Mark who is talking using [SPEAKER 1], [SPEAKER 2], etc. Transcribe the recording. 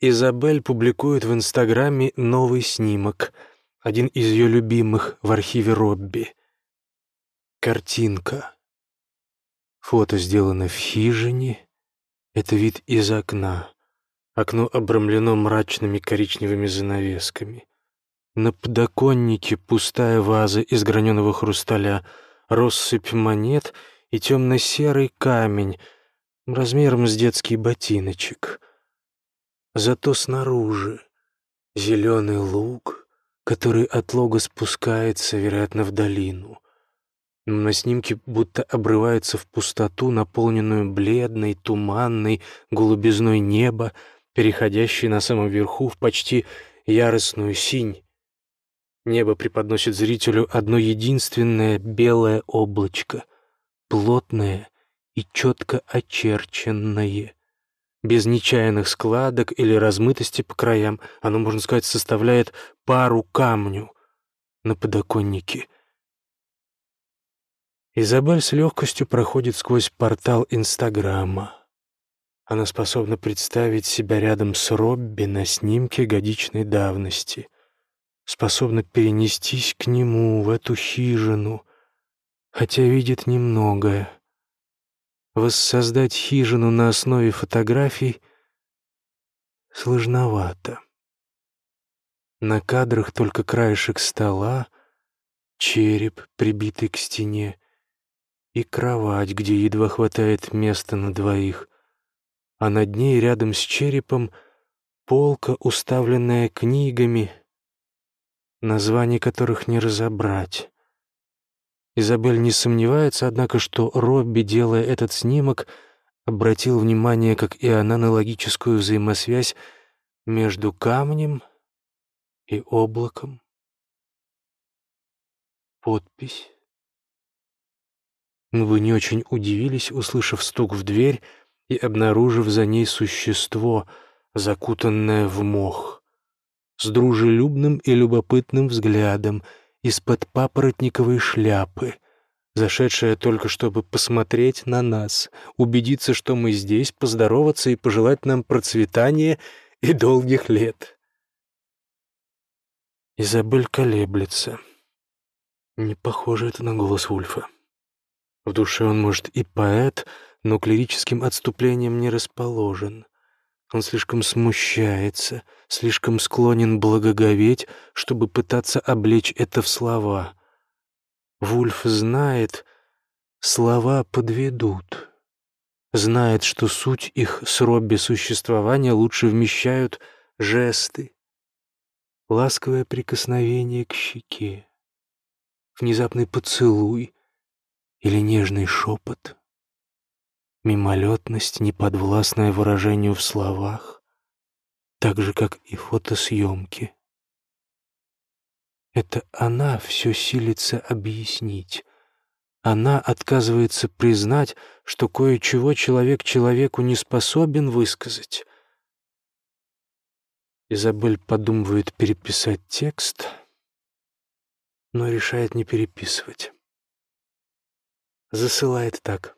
[SPEAKER 1] Изабель публикует в Инстаграме новый снимок, один из ее любимых в архиве Робби. Картинка. Фото сделано в хижине. Это вид из окна. Окно обрамлено мрачными коричневыми занавесками. На подоконнике пустая ваза из граненого хрусталя, россыпь монет и темно-серый камень размером с детский ботиночек — Зато снаружи зеленый луг, который от лога спускается, вероятно, в долину. На снимке будто обрывается в пустоту, наполненную бледной, туманной голубизной неба, переходящей на самом верху в почти яростную синь. Небо преподносит зрителю одно единственное белое облачко, плотное и четко очерченное без нечаянных складок или размытости по краям. Оно, можно сказать, составляет пару камню на подоконнике. Изабель с легкостью проходит сквозь портал Инстаграма. Она способна представить себя рядом с Робби на снимке годичной давности, способна перенестись к нему, в эту хижину, хотя видит немногое. Воссоздать хижину на основе фотографий сложновато. На кадрах только краешек стола, череп, прибитый к стене, и кровать, где едва хватает места на двоих, а над ней рядом с черепом полка, уставленная книгами, названий которых не разобрать. Изабель не сомневается, однако, что Робби, делая этот снимок, обратил внимание, как и она, на логическую взаимосвязь между камнем и облаком. Подпись. Вы не очень удивились, услышав стук в дверь и обнаружив за ней существо, закутанное в мох, с дружелюбным и любопытным взглядом — из-под папоротниковой шляпы, зашедшая только чтобы посмотреть на нас, убедиться, что мы здесь, поздороваться и пожелать нам процветания и долгих лет. Изабель колеблется. Не похоже это на голос Вульфа. В душе он, может, и поэт, но к лирическим отступлениям не расположен. Он слишком смущается, слишком склонен благоговеть, чтобы пытаться облечь это в слова. Вульф знает, слова подведут. Знает, что суть их с Робби существования лучше вмещают жесты, ласковое прикосновение к щеке, внезапный поцелуй или нежный шепот мимолетность, неподвластная выражению в словах, так же, как и фотосъемки. Это она все силится объяснить. Она отказывается признать, что кое-чего человек человеку не способен высказать. Изабель подумывает переписать текст, но решает не переписывать. Засылает так.